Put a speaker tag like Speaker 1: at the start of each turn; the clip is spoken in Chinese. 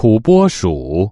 Speaker 1: 土拨鼠。